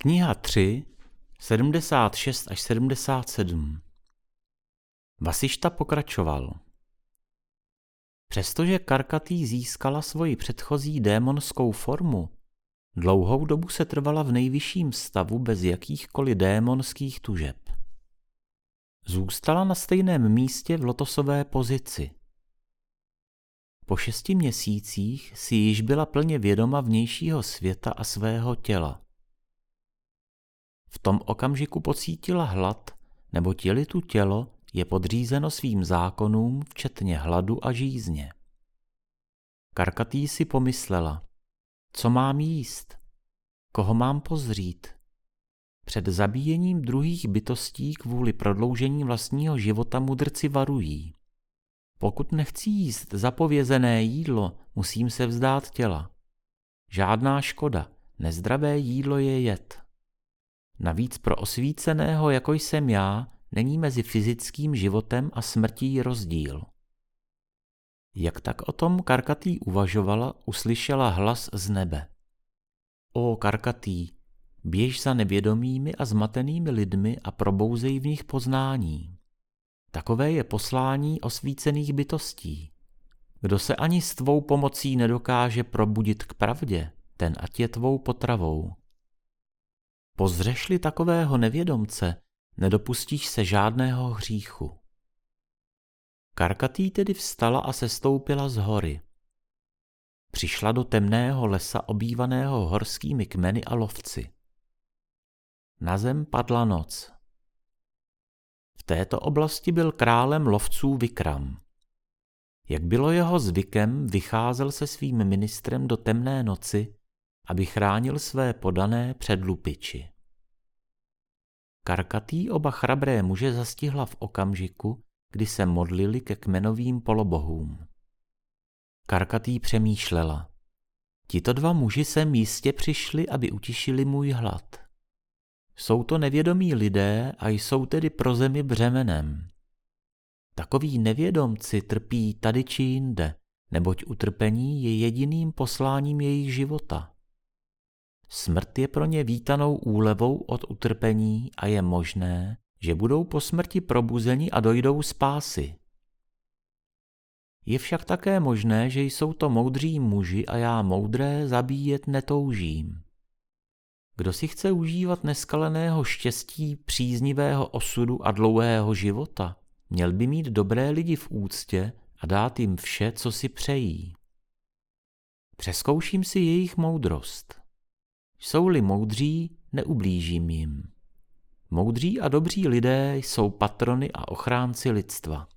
Kniha 3, 76 až 77 Vasišta pokračoval. Přestože Karkatý získala svoji předchozí démonskou formu, dlouhou dobu se trvala v nejvyšším stavu bez jakýchkoliv démonských tužeb. Zůstala na stejném místě v lotosové pozici. Po šesti měsících si již byla plně vědoma vnějšího světa a svého těla. V tom okamžiku pocítila hlad, nebo těli tu tělo je podřízeno svým zákonům, včetně hladu a žízně. Karkatý si pomyslela, co mám jíst, koho mám pozřít. Před zabíjením druhých bytostí kvůli prodloužení vlastního života mudrci varují. Pokud nechci jíst zapovězené jídlo, musím se vzdát těla. Žádná škoda, nezdravé jídlo je jed. Navíc pro osvíceného, jako jsem já, není mezi fyzickým životem a smrtí rozdíl. Jak tak o tom Karkatý uvažovala, uslyšela hlas z nebe. O Karkatý, běž za nevědomými a zmatenými lidmi a probouzej v nich poznání. Takové je poslání osvícených bytostí. Kdo se ani s tvou pomocí nedokáže probudit k pravdě, ten ať je tvou potravou. Pozřešli takového nevědomce, nedopustíš se žádného hříchu. Karkatý tedy vstala a sestoupila z hory. Přišla do temného lesa obývaného horskými kmeny a lovci. Na zem padla noc. V této oblasti byl králem lovců Vikram. Jak bylo jeho zvykem, vycházel se svým ministrem do temné noci, aby chránil své podané před lupiči. Karkatý oba chrabré muže zastihla v okamžiku, kdy se modlili ke kmenovým polobohům. Karkatý přemýšlela. Tito dva muži sem jistě přišli, aby utišili můj hlad. Jsou to nevědomí lidé a jsou tedy pro zemi břemenem. Takoví nevědomci trpí tady či jinde, neboť utrpení je jediným posláním jejich života. Smrt je pro ně vítanou úlevou od utrpení a je možné, že budou po smrti probuzeni a dojdou spásy. Je však také možné, že jsou to moudří muži a já moudré zabíjet netoužím. Kdo si chce užívat neskaleného štěstí, příznivého osudu a dlouhého života, měl by mít dobré lidi v úctě a dát jim vše, co si přejí. Přeskouším si jejich moudrost. Jsou-li moudří, neublížím jim. Moudří a dobří lidé jsou patrony a ochránci lidstva.